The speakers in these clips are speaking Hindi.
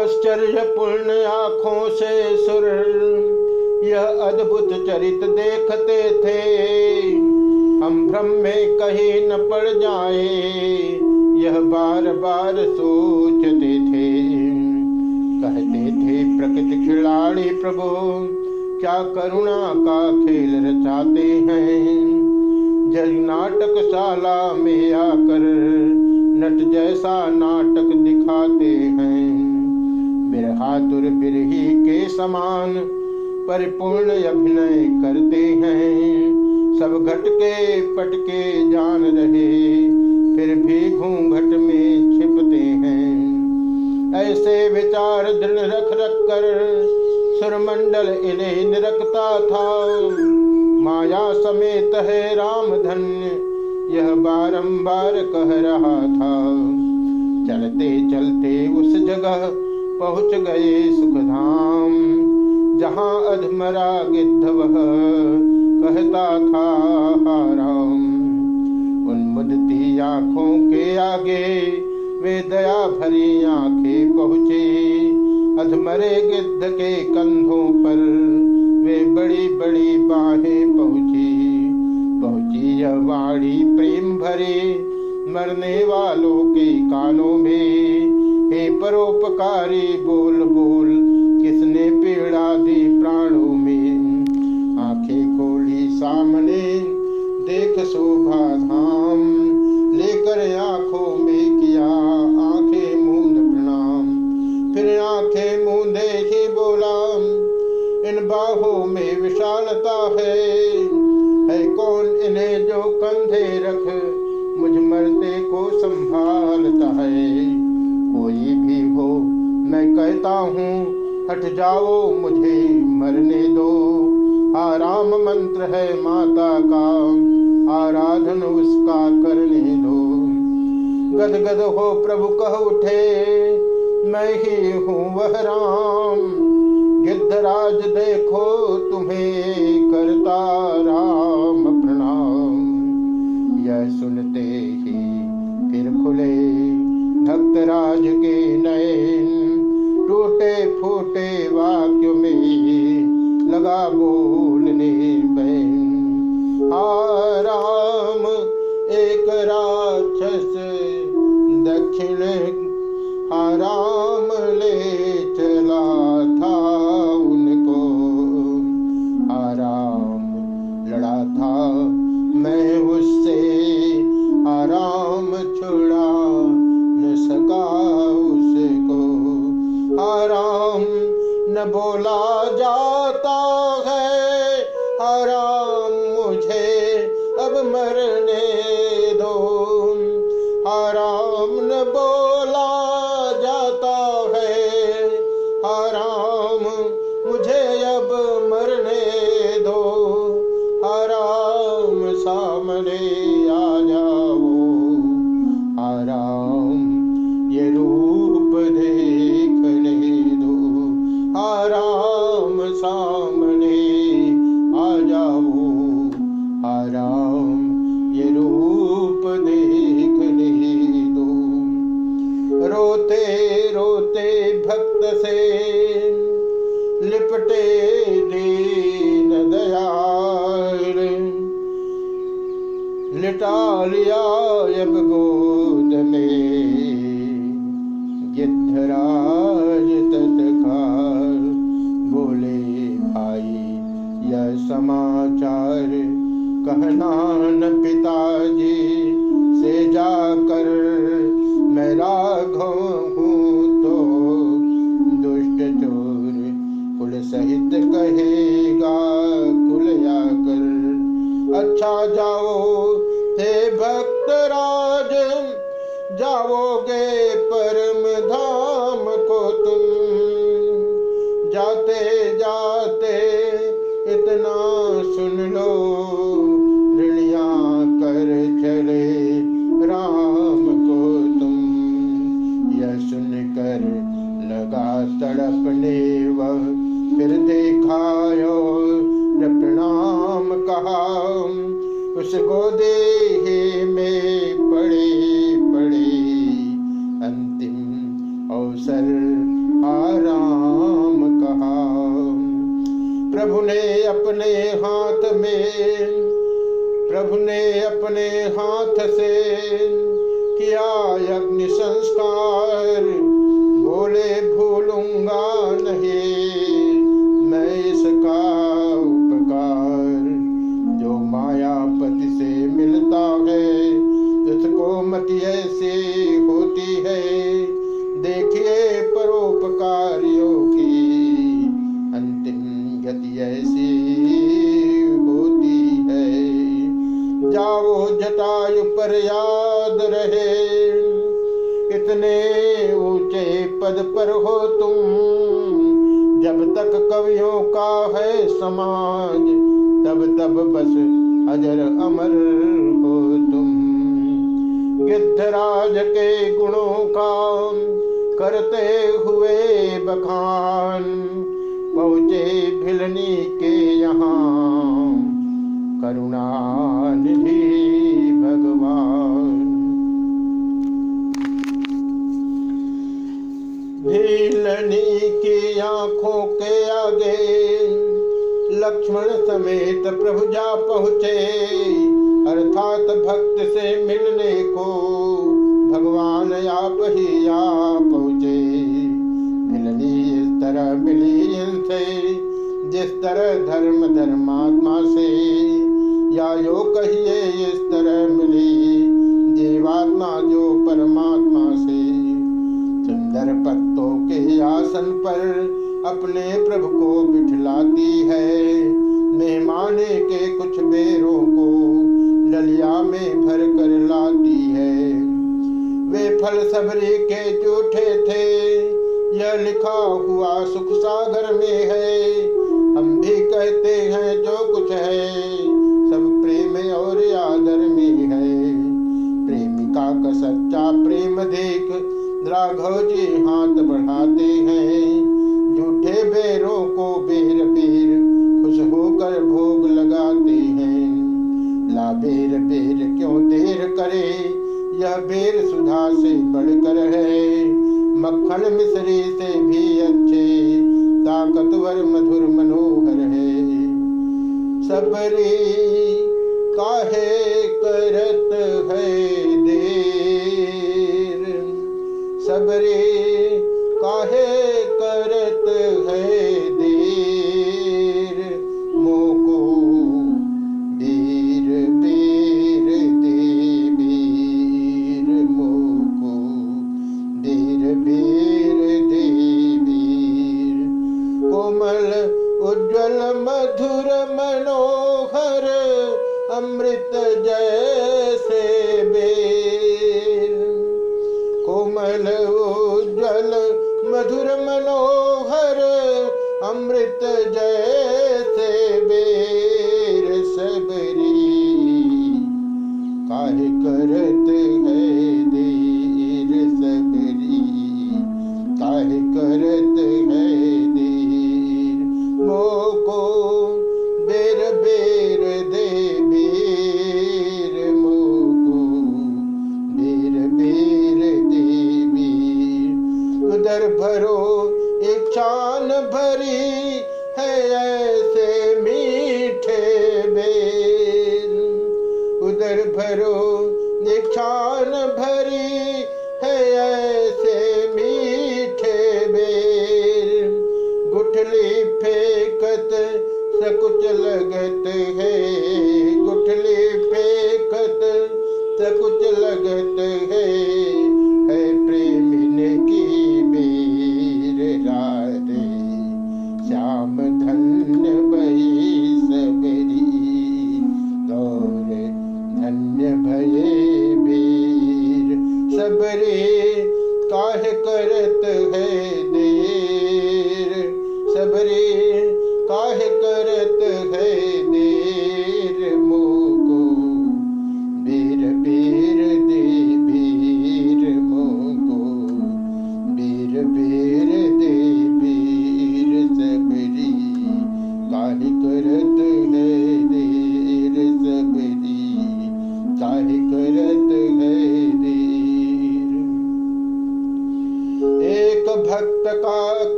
आश्चर्य पूर्ण आँखों से सुर, यह अद्भुत चरित देखते थे। हम भ्रम में कहीं न पड़ जाए, यह बार बार सोचते थे। कहते थे, प्रकृति खिलाड़ी प्रभु, क्या करुणा का खेल रचाते हैं। जल नाटकशाला में आकर नट जैसा नाटक दिखाते हैं। बिरहातुर बिरही के समान परिपूर्ण अभिनय करते हैं। सब घटके पटके जान रहे पहुँच गए सुखधाम। जहाँ अधमरा गिद्ध वह कहता था राम। उन्मुदती आँखों के आगे वे दया भरी आँखें पहुँचे। अधमरे गिद्ध के कंधों पर वे बड़ी बड़ी बाहें पहुँची। पहुँची यह वाणी प्रेम भरे मरने वालों के कानों में। परोपकारी बोल बोल किसने पीड़ा दी प्राणों में? आँखें खोली सामने देख शोभा हट जाओ, मुझे मरने दो। आराम मंत्र है माता का, आराधन उसका करने दो। गद गद हो प्रभु कह उठे, मैं ही हूँ वह राम। गिद्धराज देखो तुम्हें करता राम प्रणाम। यह सुनते अब मरने दो। आराम मारिया उसको देहे में पड़े पड़े। अंतिम अवसर आराम कहा। प्रभु ने अपने हाथ में, प्रभु ने अपने हाथ से किया अग्नि संस्कार। ऐसी होती है। जाओ जटायु पर याद रहे। इतने ऊँचे पद पर हो तुम। जब तक कवियों का है समाज, तब तब बस अजर अमर हो तुम। गिद्धराज के गुणों का करते हुए बखान पहुँचे भिलनी के यहाँ करुणा निधि भगवान। भिलनी की आँखों के आगे लक्ष्मण समेत प्रभु जा पहुँचे। अर्थात भक्त से मिलने को भगवान आप ही आ पहुँचे। मिलनी इस तरह मिली इनसे जिस तरह धर्म धर्मात्मा से या यो कहिए, इस तरह मिली जीवात्मा जो परमात्मा से। सुंदर पत्तों के आसन पर अपने प्रभु को बिठलाती है, मेहमाने के कुछ बेरों को ललिया में भर कर लाती है। वे फल सबरी के थे यह लिखा हुआ सुख सागर में है। हम भी कहते हैं जो कुछ है, सब प्रेम और आदर में है। प्रेमिका का सच्चा प्रेम देख राघव जी हाथ बढ़ाते हैं। झूठे बेरों को बेर बेर खुश होकर भोग लगाते हैं। ला बेर बेर क्यों देर करे, यह बेर सुधा से बढ़कर है। मक्खन मिश्री से भी अच्छे ताकतवर मधुर मनोहर है। सबरी काहे करत है? कोमल, उज्जवल, मधुर, मनोहर, अमृत जैसे बेर कोमल, उज्जवल, मधुर, मनोहर, अमृत जैसे बेर सबरी काहे करत बेर भरो, एक छान भरी है ऐसे मीठे बेल। उधर भरो, एक छान भरी है ऐसे मीठे बेल। गुठली फेंकत सकुच लगत है, गुठली फेंकत सकुच लगत है।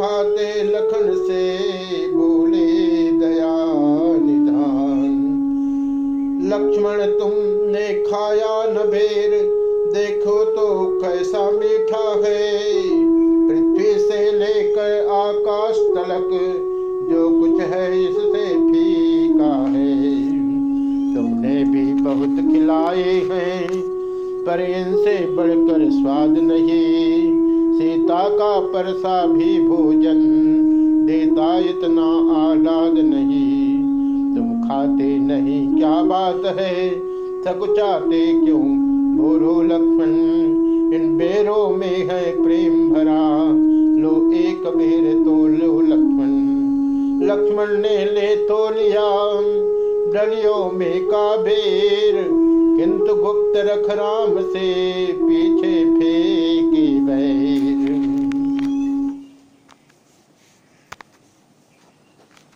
खाते लखन से बोले दया निधान। लक्ष्मण, तुमने खाया न बेर देखो तो कैसा मीठा है। पृथ्वी से लेकर आकाश तलक, जो कुछ है इससे फीका है। तुमने भी बहुत खिलाए हैं, पर इनसे बढ़कर स्वाद नहीं। सीता का परसा भी भोजन देता, इतना आलाद नहीं। तुम खाते नहीं, क्या बात है? सकुचाते क्यों? बोरो लक्ष्मण, इन बेरों में है प्रेम भरा। लो एक बेर तो लो लक्ष्मण। लक्ष्मण ने ले तो लिया डलियों में का बेर किंतु गुप्त रख राम से पीछे